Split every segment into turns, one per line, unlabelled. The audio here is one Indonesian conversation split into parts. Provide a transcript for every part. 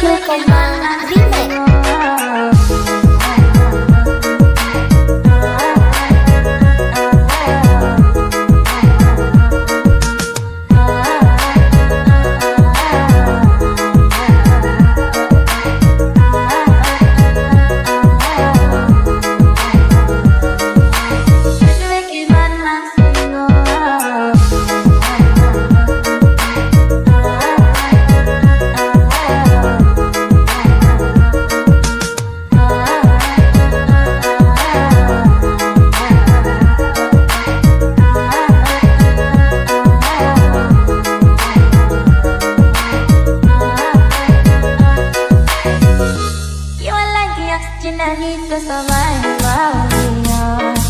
Chưa. na dito sa may mawag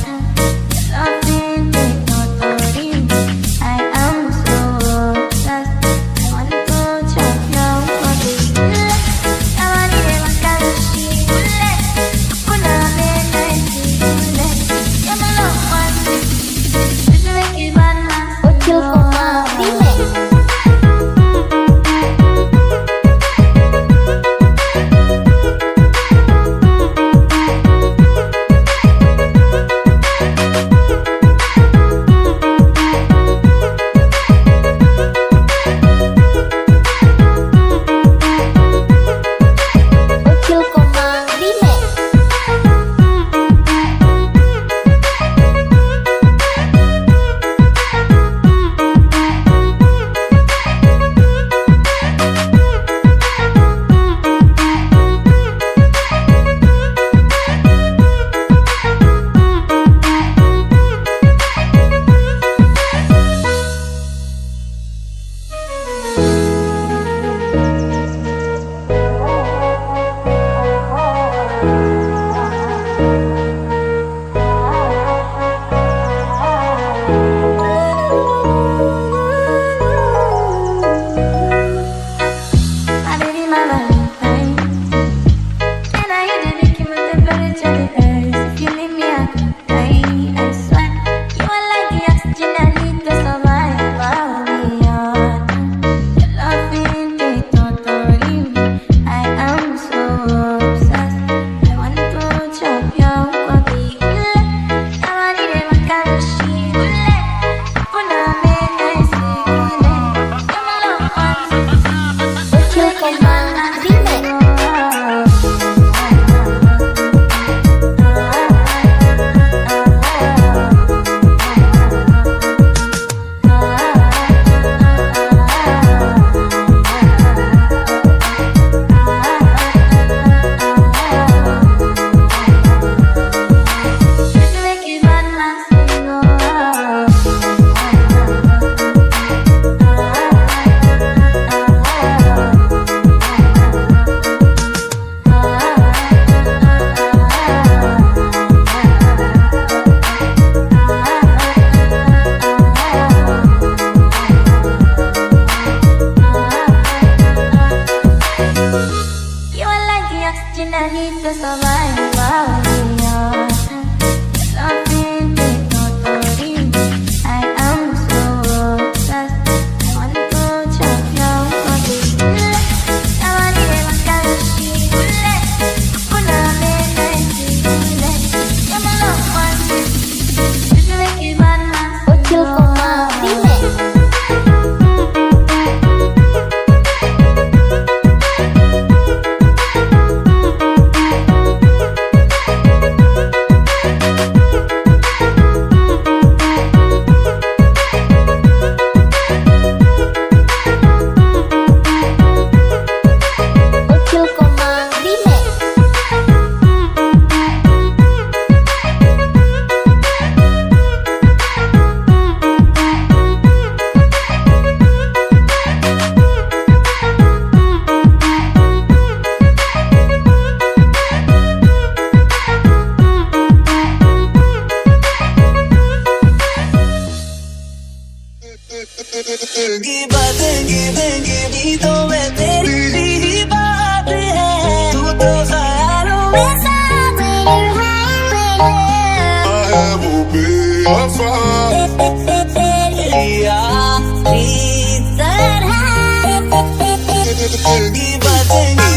Viva Señor.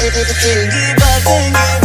Give up and give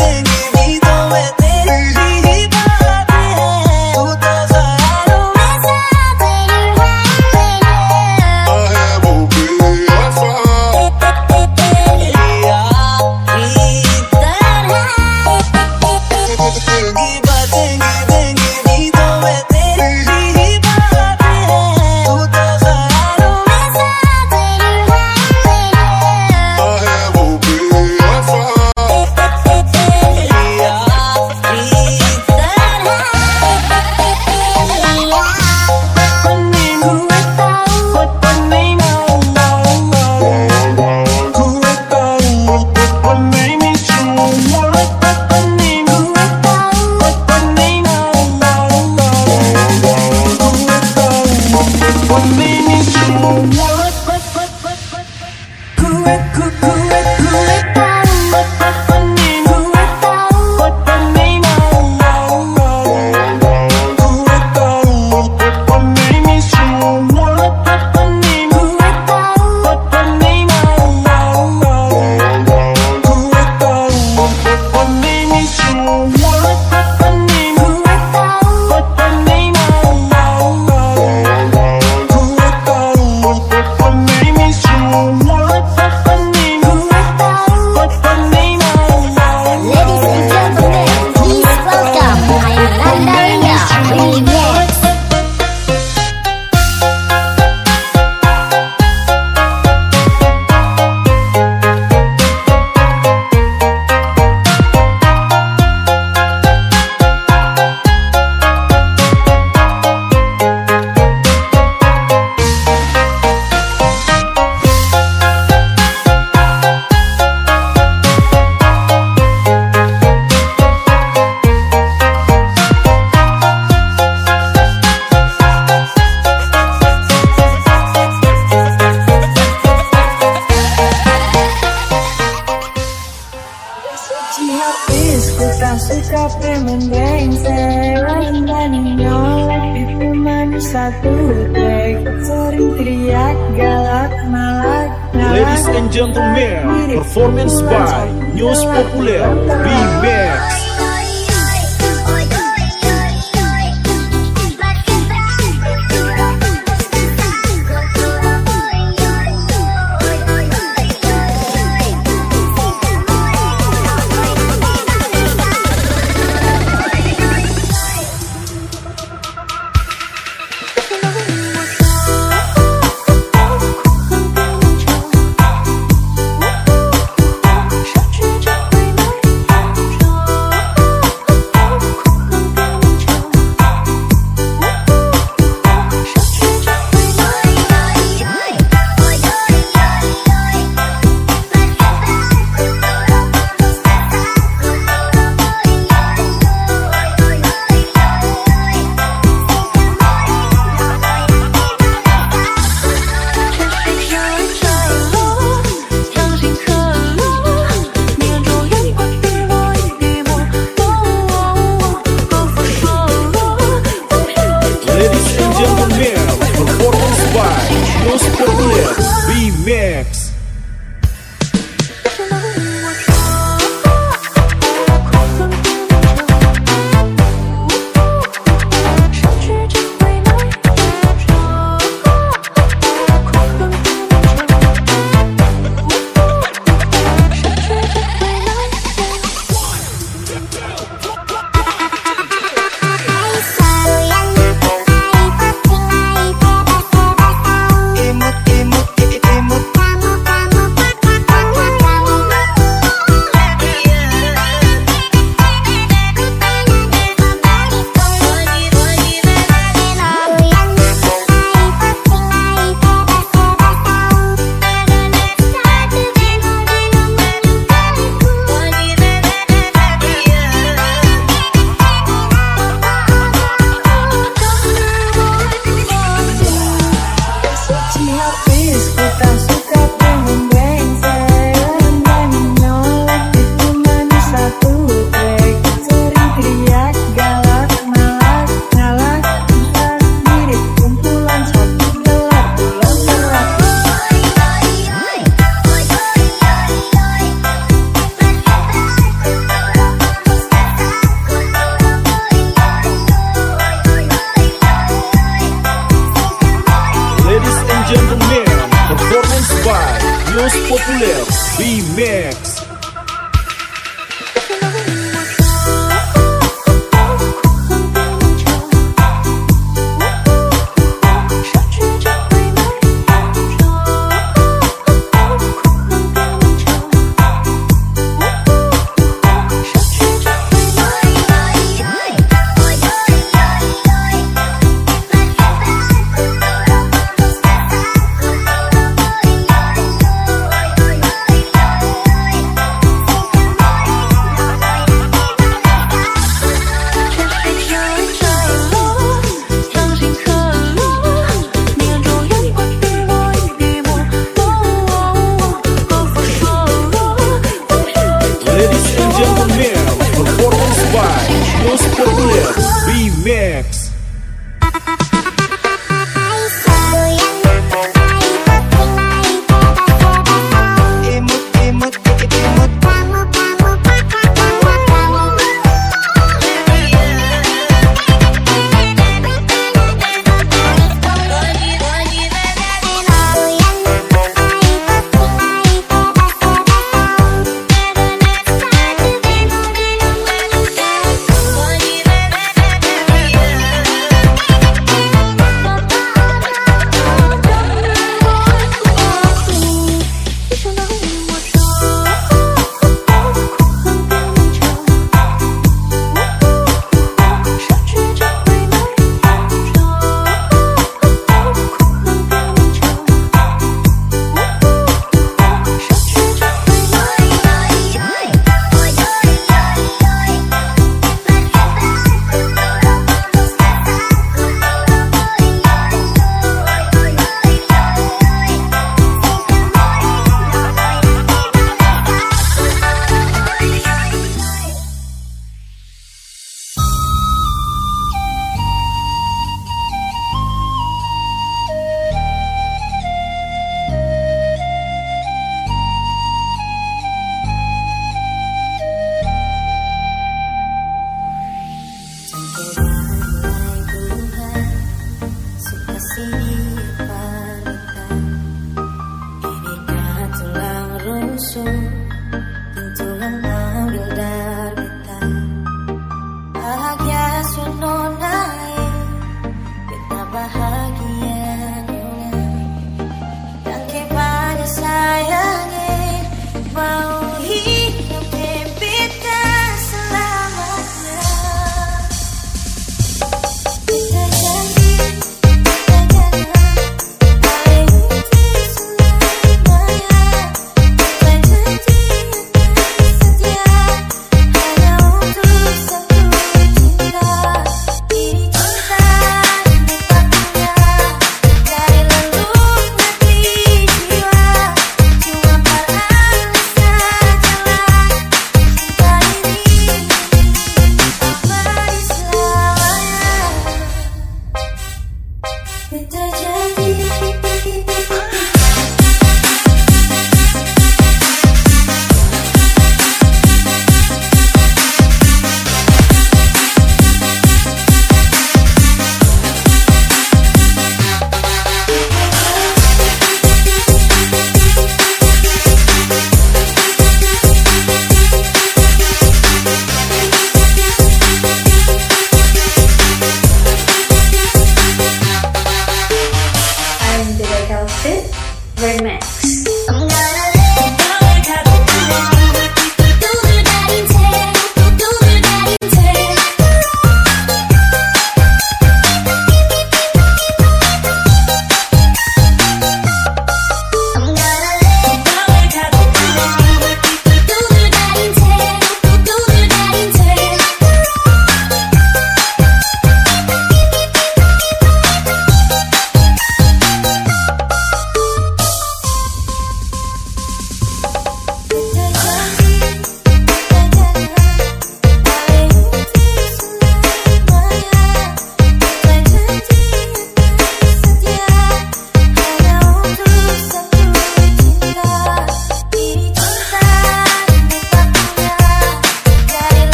Ladies
and gentlemen, performance by News Populer, Remix.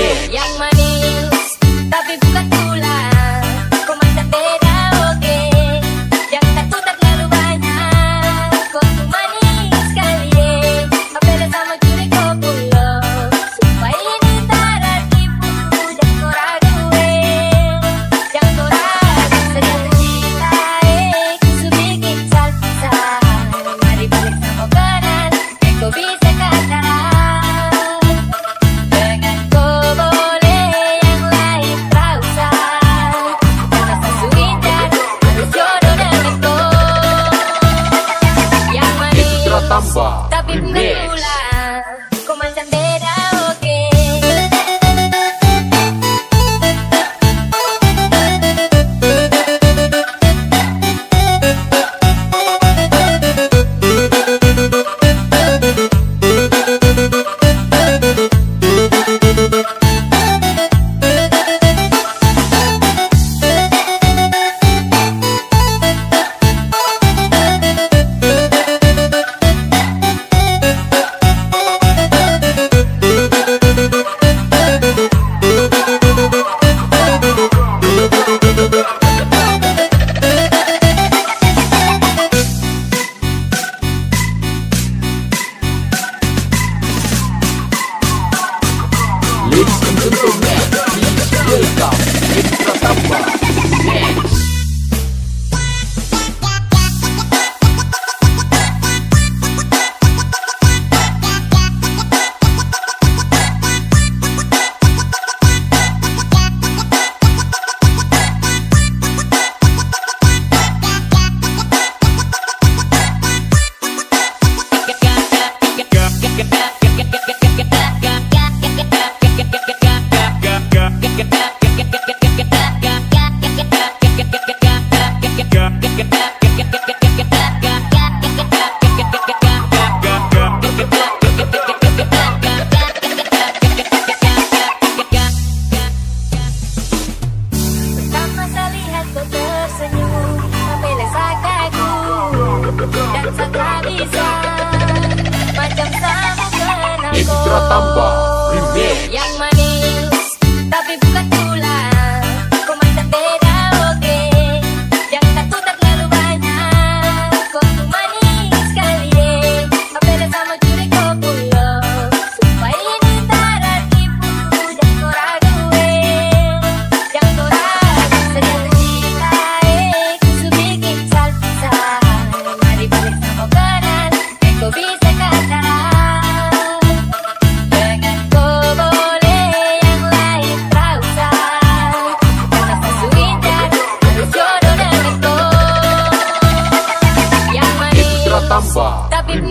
Yeah. Samba Remix. Bomba Remix. Massa. Tá bem